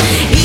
Yeah.